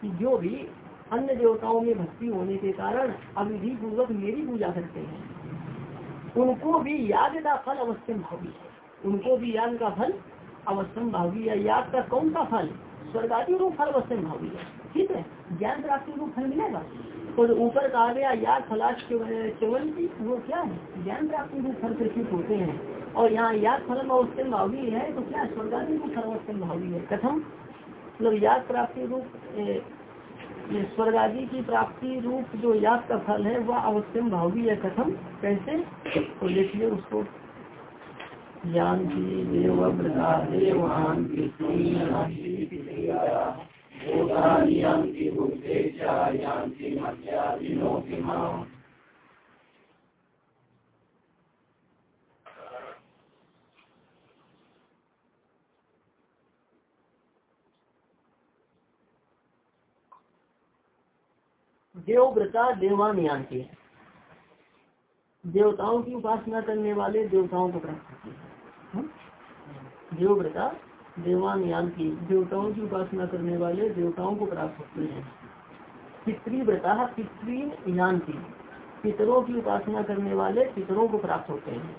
कि जो भी अन्य देवताओं में भक्ति होने के कारण अविधि पूर्वक मेरी पूजा करते हैं। उनको भी याद का फल अवश्य भावी है। उनको भी याद का फल अवश्य भावी है। याद का कौन सा फल? स्वर्गादी रूप फल अवश्य भावी है। ठीक है? ज्ञान प्राप्ति रूप फल मिलेगा तो ऊपर कहा गया, याद फलाश केवल की वो क्या है? ज्ञान प्राप्ति रूप फल प्रचित होते हैं। और यहाँ याद फल अवश्य भावी है तो क्या स्वर्गादी रूप फल अवश्यम भावी है। कथम? मतलब याद प्राप्ति रूप स्वर्ग आदि की प्राप्ति रूप जो याद का फल है, वह अवश्यम भावी है, कथम? कैसे? तो देखिए उसको। ज्ञान की देवान देवव्रता देवान यान्ति देवताओं की उपासना करने वाले देवताओं को प्राप्त होती है। देवव्रता देवान यान्ति देवताओं की उपासना करने वाले देवताओं को प्राप्त होते हैं। पितृव्रता पितृ यान्ति पितरों की उपासना करने वाले पितरों को प्राप्त होते हैं।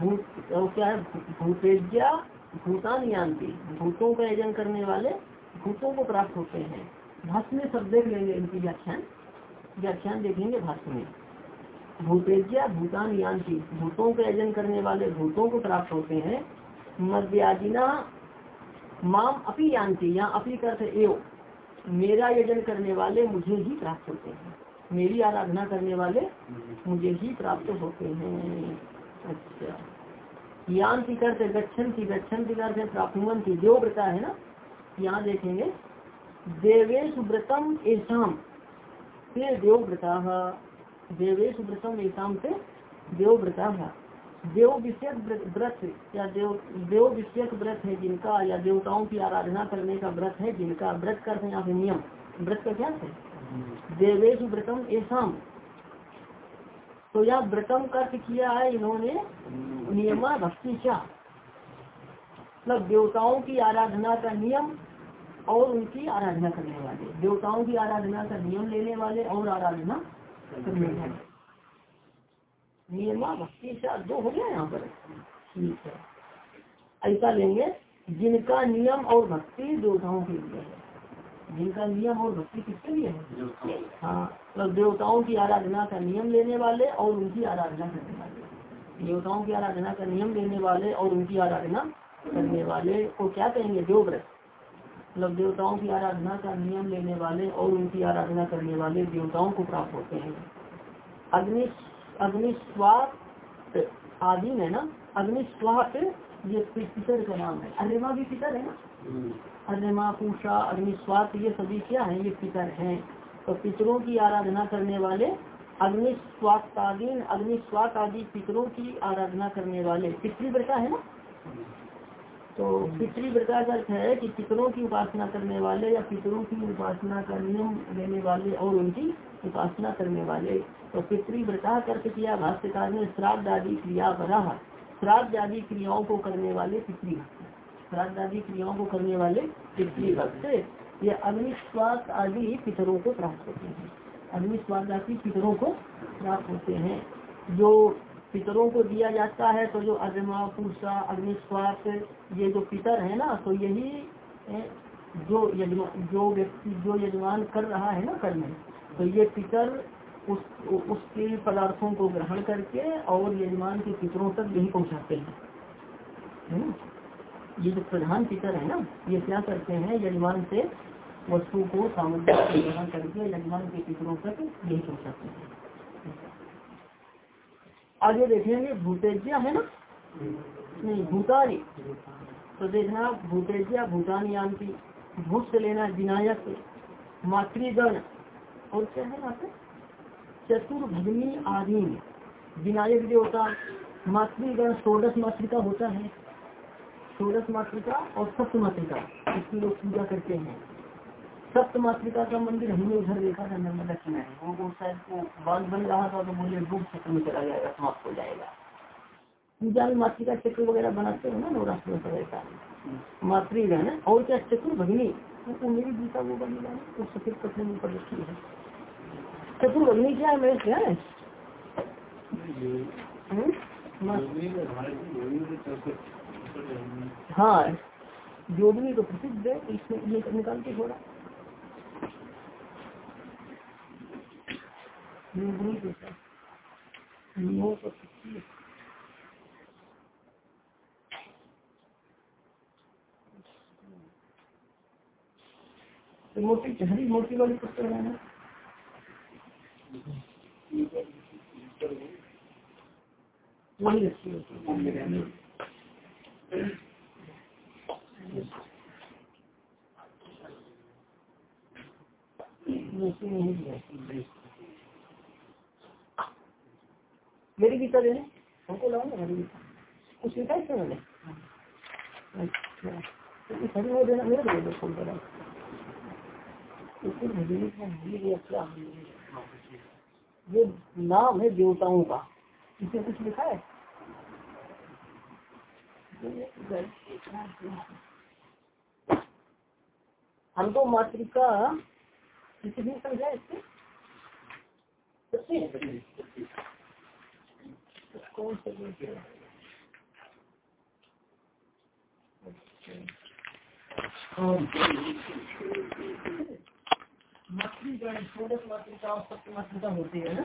भूत और क्या है? भूतेज्ञा भूतान यान्ति भूतों का यजन करने वाले भूतों को प्राप्त होते हैं। भाष्य में सब देख लेंगे इनकी व्याख्यान। व्याख्यान देखेंगे भाष्य में। भूतेज्या भूतान यान्ति भूतों का यजन करने वाले भूतों को प्राप्त होते हैं। मध्यादिना माम अपी यान्ति, या अपी करते एव। मेरा यजन करने वाले मुझे ही प्राप्त होते हैं। मेरी आराधना करने वाले मुझे ही प्राप्त होते हैं। अच्छा। यान्ति करते गच्छन की गच्छन की करते प्राप्त की जो व्रता है ना, यहाँ देखेंगे। देवेश व्रतम ऐसाम से देवव्रता। देवेश व्रतम ऐसाम से देवव्रता। देव विषय व्रत या देव देव विषय व्रत है जिनका, या देवताओं की आराधना करने का व्रत है जिनका, व्रत करते हैं यहाँ पे नियम। व्रत का क्या है? देवेश व्रतम ऐसाम तो यहाँ व्रतम का किया है, इन्होंने नियमा भक्ति क्या। मतलब देवताओं की आराधना का नियम और उनकी आराधना करने वाले देवताओं की आराधना का नियम लेने वाले और आराधना करने वाले। नियमा भक्ति से दो हो गया यहाँ पर। ठीक है। ऐसा लेंगे जिनका नियम और भक्ति देवताओं के लिए है। जिनका नियम और भक्ति किसके लिए है? हाँ मतलब देवताओं की आराधना का नियम लेने वाले और उनकी आराधना करने वाले। देवताओं की आराधना का नियम लेने वाले और उनकी आराधना करने वाले। को क्या कहेंगे? देवव्रत। मतलब देवताओं की आराधना का नियम लेने वाले और उनकी आराधना करने वाले देवताओं को प्राप्त होते हैं। अग्नि अग्निस्वात आदि है ना अग्निस्वात ये पितर का नाम है। अरेमा भी पितर है ना? अरेमा पूषा अग्निस्वात ये सभी क्या है? ये पितर हैं। तो पितरों की आराधना करने वाले अग्निस्वातादीन अग्निस्वात आदि पितरों की आराधना करने वाले पितृव्रता है ना? तो पितृव्रता का अर्थ है कि पितरों की उपासना करने वाले या पितरों की उपासना का नियम लेने वाले और उनकी उपासना करने वाले। तो पितृव्रता अर्थ किया, भाष्यकार ने श्राद्ध आदि क्रिया बना श्राद्ध आदि क्रियाओं को करने वाले पितृभक्त श्राद्ध आदि क्रियाओं को करने वाले पितृभक्त ये अग्निस्वाद आदि पितरों को प्राप्त होते हैं। अग्निस्वाद आदि पितरों को प्राप्त होते हैं। जो पितरों को दिया जाता है तो जो अजमा पूषा अग्निस्वास ये जो पितर है ना तो यही जो यजमान जो व्यक्ति, जो यजमान कर रहा है ना कर्म तो ये पितर उस, उसके पदार्थों को ग्रहण करके और यजमान के पितरों तक यही पहुंचाते हैं। ये जो प्रधान पितर है ना, ये क्या करते हैं, यजमान से वस्तु को सामग्री ग्रहण करके यजमान के पितरों तक यही पहुंचाते हैं। आगे देखेंगे भूतेज्या है ना? नहीं, भूतानी। तो देखना, भूतेज्या भूटान यान की भूत से लेना विनायक मातृगण। और क्या है यहाँ पे चतुर्भगनी आदि विनायक देवता मातृगण षोडश मातृका होता है। षोडश मातृका और सप्त मातृका इसकी लोग पूजा करते हैं। सप्त का मंदिर हमने उधर देखा था नर्मदा किनारे वो शायद बाँध बन रहा था तो बोले डूब क्षेत्र में चला जाएगा, समाप्त हो जाएगा। पूजा में मातृका चक्र वगैरह बनाते हो ना, नवरात्र में ऐसा। मातृगण और क्या चतुर भगनी, वो मेरी गीता वो बनेगा वो सफ़ेद कपड़े में ऊपर रखी है। चतुर भगनी क्या है, मेरे क्या है? हाँ योगिनी तो प्रसिद्ध है, इसमें निकाल के थोड़ा तो तो मोटी हरी मोटी वाली पुस्तक है ना? वही अच्छी होती मेरी गीता देने हमको लाओ ना गीता। कुछ लिखा है अच्छा तो देना, मेरे को दे फ़ोन करा ये नाम है देवताओं का। इसमें कुछ लिखा है? हमको मातृका किसी समझा इससे कौन मातृका होती है ना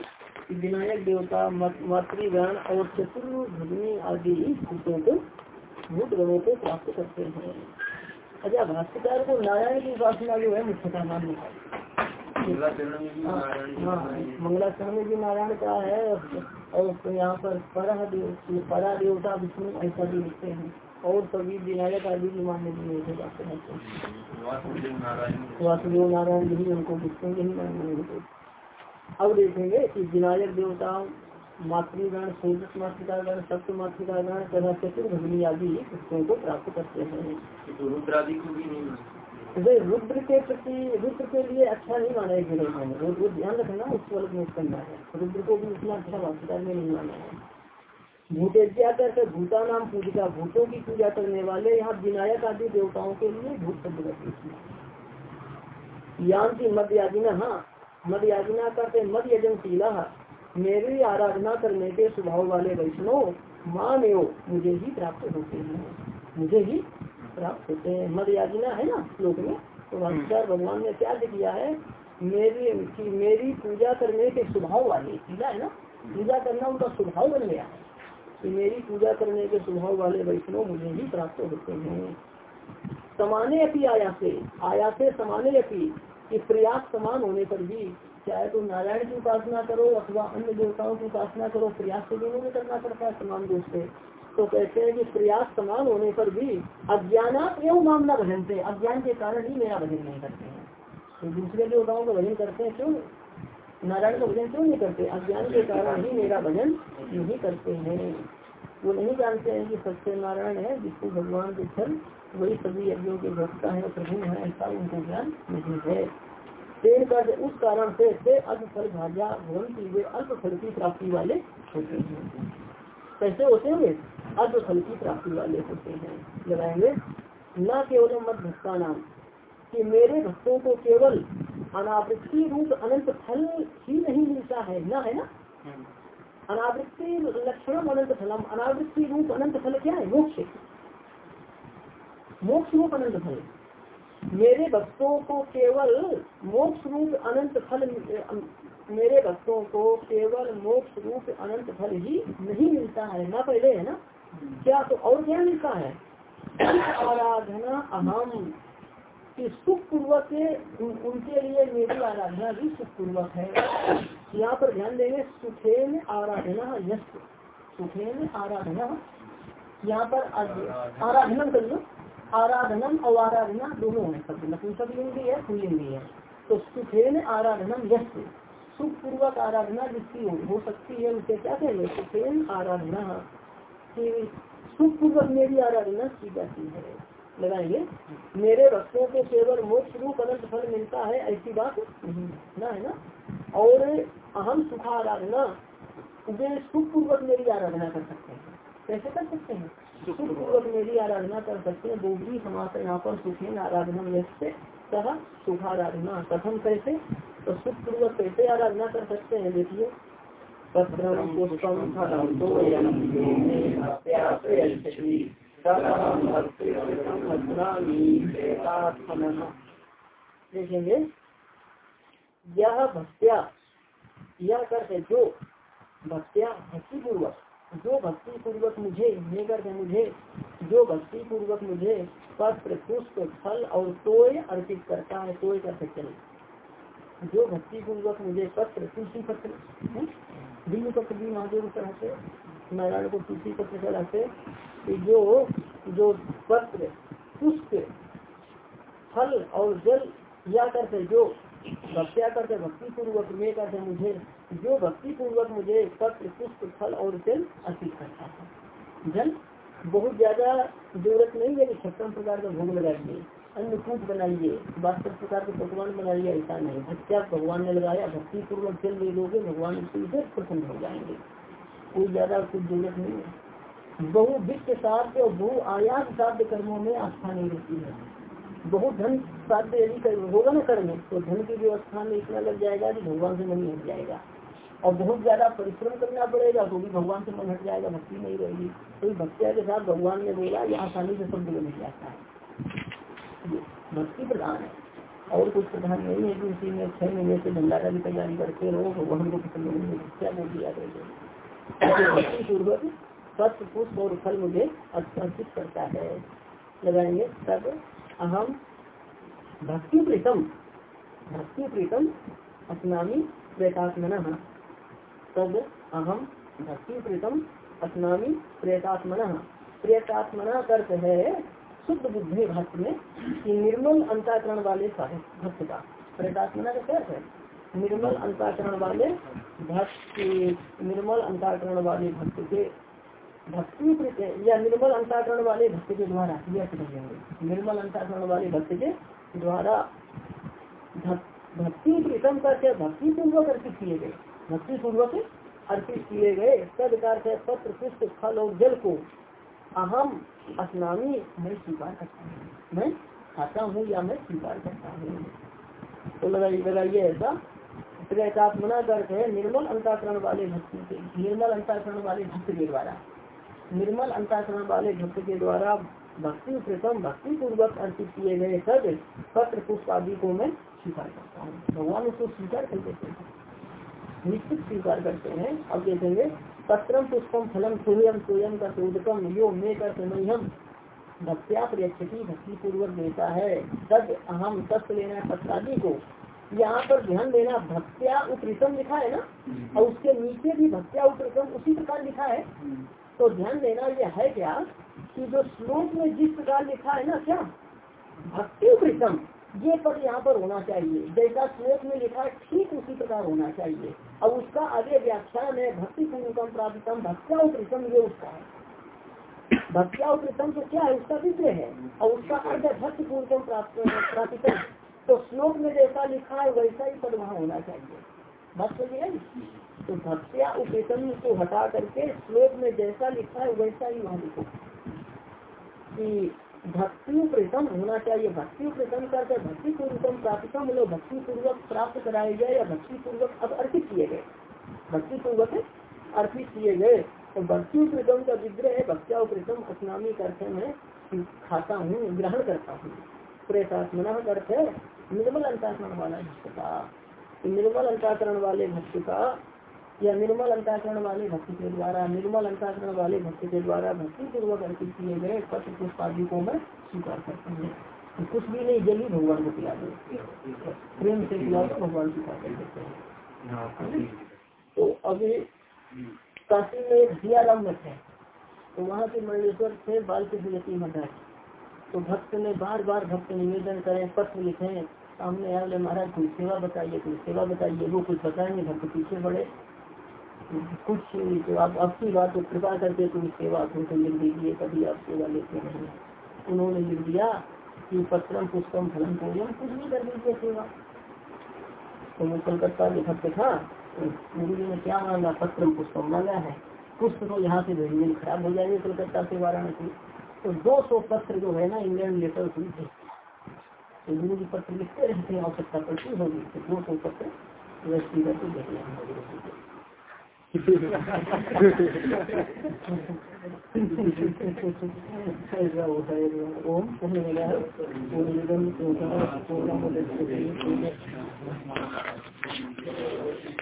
विनायक देवता मातृगण और चतुर्भुजनी आदि भूतों को भूत गणों को प्राप्त करते हैं। अच्छा भाष्यकार को नारायण की उपासना जो है मुख्यता मान मंगलाचरण में भी नारायण का है और यहाँ पर परा देव परा देवता विष्णु ऐसा भी लिखते हैं। और सभी विनायक आदि भी मानने भी नहीं जाते वासुदेव नारायण जी उनको दिखेंगे ही मानने अब देखेंगे कि विनायक देवता मातृगण सूर्य मातृकागण सप्त मातृकागण तथा चतुर्भुजनी आदि पुस्तकों को प्राप्त करते हैं। रुद्र आदि को भी नहीं वे रुद्र के प्रति, रुद्र के लिए अच्छा नहीं माना है मैंने ध्यान रखना उस वर्ग में करना है। रुद्र को भी उतना अच्छा भाषिकार में नहीं माना है। भूते क्या करते भूता नाम पूजिका भूतों की पूजा करने वाले यहाँ विनायक आदि देवताओं के लिए भूत शब्द करते यान की मध्य यादिना हाँ मध्य यादिना करते मध्य यजनशीला मेरी आराधना करने के स्वभाव वाले वैष्णव, माँ में मुझे ही प्राप्त होते हैं। मुझे ही प्राप्त होते हैं। मद याजना है ना श्लोक में? तो भाषाचार भगवान ने क्या किया है मेरी कि मेरी पूजा करने के स्वभाव वाले पूजा है ना? पूजा करना उनका स्वभाव बन गया। है कि मेरी पूजा करने के स्वभाव वाले वैष्णव मुझे ही प्राप्त होते हैं। समाने अपी आया से आया से समाने अपी कि प्रयास समान होने पर भी चाहे तो नारायण की उपासना करो अथवा अन्य देवताओं की उपासना करो प्रयास तो दोनों में करना पड़ता है समान रूप से तो कहते हैं कि प्रयास समान होने पर भी अज्ञान एवं मामला भजन से अज्ञान के कारण ही मेरा भजन नहीं करते हैं। तो दूसरे देवताओं का भजन करते हैं, क्यों? नारायण का भजन क्यों नहीं करते? अज्ञान के कारण ही मेरा भजन नहीं करते हैं। वो नहीं जानते हैं कि सत्य नारायण है, जिसको भगवान के फल वही सभी यज्ञों के भक्ता है प्रभु है, ऐसा उनको ज्ञान नहीं है। तेल का उस कारण से अल्प फल भाजा भवन की वे अल्प फल की प्राप्ति वाले होते हैं। कैसे होते हैं? अल्प फल की प्राप्ति वाले होते हैं। लगाएँगे। न केवल मत भक्ता नाम कि मेरे भक्तों को केवल अनावृत्ति रूप अनंत फल ही नहीं मिलता है। न है ना? अनावृत्ति लक्षण अनंत फलम। अनावृत्ति रूप अनंत फल क्या है? मोक्ष। मोक्ष रूप अनंत फल। मेरे भक्तों को केवल मोक्ष रूप अनंत फल, मेरे भक्तों को केवल मोक्ष रूप अनंत फल ही नहीं मिलता है। ना पहले है ना? क्या तो और क्या मिलता है? आराधना अहम। सुख पूर्वक उनके लिए मेरी आराधना भी सुख पूर्वक है। यहाँ पर ध्यान देंगे, सुखेन आराधना यश सुखेन आराधना। यहाँ पर आराधना कर लो आराधनम और आराधना दोनों है शब्द नपुंसकलिंगी है पुलिंगी है। तो सुखेन आराधनम यश सुख पूर्वक आराधना जिसकी हो, सकती है उसे क्या कहेंगे? सुखेन आराधना। कि सुख पूर्वक मेरी आराधना की जाती है। लगाएँगे मेरे भक्तों को केवल मोक्ष रूप अनंत फल मिलता है ऐसी बात नहीं ना है ना? और अहम सुखा आराधना वे सुख पूर्वक मेरी आराधना कर सकते हैं। कैसे कर सकते हैं? सुख पूर्वक मेरी आराधना कर सकते हैं दोबरी समाज यहाँ पर सुखी आराधना व्यस्त कहा सुखाराधना कथम कैसे? तो सुखपूर्वक कैसे आराधना कर सकते हैं, देखिए। देखेंगे। यह भक्त्या, यह जो भक्त्या भक्ति पूर्वक जो भक्ति पूर्वक मुझे ये करते मुझे, जो भक्ति पूर्वक मुझे पत्र, पुष्प, फल और तोय अर्पित करता है, तोय करते चले। जो भक्ति पूर्वक मुझे पत्र, तुलसी पत्र दिल्ली पत्र भी महादेव चढ़ाते नारायण को तुलसी पत्र चढ़ाते जो जो पत्र, पुष्प, फल और जल या करते जो भक्त्या करते भक्ति पूर्वक में करते मुझे, जो भक्ति पूर्वक मुझे पत्र पुष्प, फल और जल अर्पित करता है। जल बहुत ज़्यादा ज़रूरत नहीं है कि छप्पन प्रकार का भोग लगाइए, अन्नकूट बनाइए, बासठ प्रकार के पकवान बनाइए, ऐसा नहीं। भक्त्या भगवान ने लगाया भक्ति पूर्वक जल ले लोगे, भगवान उससे प्रसन्न हो जाएँगे। कोई ज़्यादा कुछ ज़रूरत नहीं है। बहु वित्त साध्य और बहु आयास साध्य कर्मों में आस्था नहीं रहती है। बहुत धन साध्य यदि होगा ना कर्म तो धन की व्यवस्था में इतना लग जाएगा कि भगवान से मन हट जाएगा। और बहुत ज़्यादा परिश्रम करना पड़ेगा तो भी भगवान से मन हट जाएगा, भक्ति नहीं रहेगी। तो भक्तिया के साथ भगवान ने बोला, यह आसानी से शब्द मिल जाता है भक्ति प्रधान है। और कुछ प्रधान नहीं है कि उसी में छह महीने से भंडारा की तैयारी करते रहो भगवान को पसंद नहीं क्या बोल दिया पूर्वक सत्य, पुष्प और फल मुझे अर्पित करता है। लगाएँगे तब अहम भक्ति प्रीतम भक्ति प्रीतम अस्नामी प्रेतात्मन। तब अहम भक्ति प्रीतम अस्नामी प्रेतात्मन। प्रेतात्मन अर्थ है, शुद्ध बुद्धि भक्त में कि निर्मल अंताकरण वाले भक्त का। प्रेतात्मना का क्या है? निर्मल अंताकरण वाले भक्त, निर्मल अंताकरण वाले भक्त के भक्ति या निर्मल अंताकरण वाले भक्त के द्वारा यह समझेंगे निर्मल अंताकरण वाले भक्त के द्वारा भक्ति प्रीतम का क्या भक्ति पूर्वक अर्पित किए गए। भक्ति पूर्वक अर्पित किए गए। तद से पत्र, पुष्प, फल और जल को अहम स्नामी मैं स्वीकार करता हूँ। मैं खाता हूँ या मैं स्वीकार करता हूँ? तो लगाइए लगाइए ऐसा। प्रेतात्मना करते है निर्मल अंताकरण वाले भक्ति के, निर्मल अंताकरण वाले भक्त के द्वारा। निर्मल अंताकरण वाले भक्त के द्वारा भक्ति प्रथम भक्ति पूर्वक अर्पित किए गए सब पत्र पुष्प आदि को मैं स्वीकार करता हूँ। भगवान उसको स्वीकार कर देते हैं। निश्चित स्वीकार करते हैं। अब देखेंगे पत्रम पुष्पम फलम सूर्यम स्वयं का सूदकम यो मे कर हम भक्त्या प्रयक्षति भक्ति पूर्वक देता है। तद अहम तत्व लेना है पत्रादि को। यहाँ पर ध्यान देना भक्त्या उपरितम लिखा है ना? और उसके नीचे भी भक्त्या उपरितम उसी प्रकार लिखा है। तो ध्यान देना यह है क्या कि जो श्लोक में जिस प्रकार लिखा है ना क्या? भक्ति प्रीतम, ये पद यहाँ पर होना चाहिए। जैसा श्लोक में लिखा है, ठीक उसी प्रकार होना चाहिए। अब उसका आगे व्याख्यान है, भक्ति पूर्णतम प्राप्तम, भक्त्या प्रीतम, ये उसका है। भक्त्या प्रीतम तो क्या है? उसका विषय है। और उसका अर्थ है भक्ति पूर्णतम प्राप्त तो श्लोक में जैसा लिखा है, वैसा ही पद वहाँ होना चाहिए। समझिए तो भक्तिया उपेतन को हटा करके श्लोक में जैसा लिखा है वैसा ही वहाँ लिखो। कि भक्ति उपरेतम होना चाहिए। भक्ति उपरेतम करते भक्ति पूर्वकम प्राप्तम मतलब भक्ति पूर्वक प्राप्त कराए गए या भक्ति पूर्वक अब अर्पित किए गए। भक्ति पूर्वक अर्पित किए गए। तो भक्ति उपरितम का विग्रह है भक्त्या उपरितम अस्नामी करते मैं खाता हूँ, ग्रहण करता हूँ। प्रेतात्मना अर्थ है, निर्मल अंताकरण वाला भक्त का। निर्मल अंताकरण वाले भक्त का या निर्मल अंताकरण वाले भक्ति के द्वारा निर्मल अंताकरण वाले भक्ति के द्वारा भक्ति पूर्वक अर्पित किए गए पत्र पुष्पादि को मैं स्वीकार करता हूँ। तो कुछ भी नहीं जल्दी भगवान को पिला दो। प्रेम से पिला तो भगवान स्वीकार कर देते हैं। तो अभी काशी में एक हथियाराम मठ है तो वहाँ के मंडलेश्वर थे बाल के जती मठा तो भक्त ने बार बार भक्त निवेदन करें पत्र लिखे सामने आए महाराज कोई सेवा बताइए कोई सेवा बताइए वो कुछ बताएँगे भक्त पीछे बढ़े। कुछ तो आप आपकी बात को कृपा करके तुम सेवा तुमको लिख दीजिए, कभी आप सेवा लेते नहीं उन्होंने लिख दिया कि पत्रम, पुष्पम, फलम पूजन कुछ भी कर दीजिए सेवा। तो वो कलकत्ता के भक्त था तो गुरु जी ने क्या मांगा? पत्रम, पुष्पम मांगा है। पुष्प तो यहाँ से भेजने खराब हो जाएँगे कलकत्ता से वाराणसी। तो दो सौ पत्र जो है ना, इंग्लैंड लेटर हुई थे तो गुरु जी पत्र लिखते रहते हैं, आवश्यकता पड़ती होगी तो दो सौ पत्र व्यक्तिगत भेजना ऐसा होता है ओम कहने लगा पूर्ण पूर्ण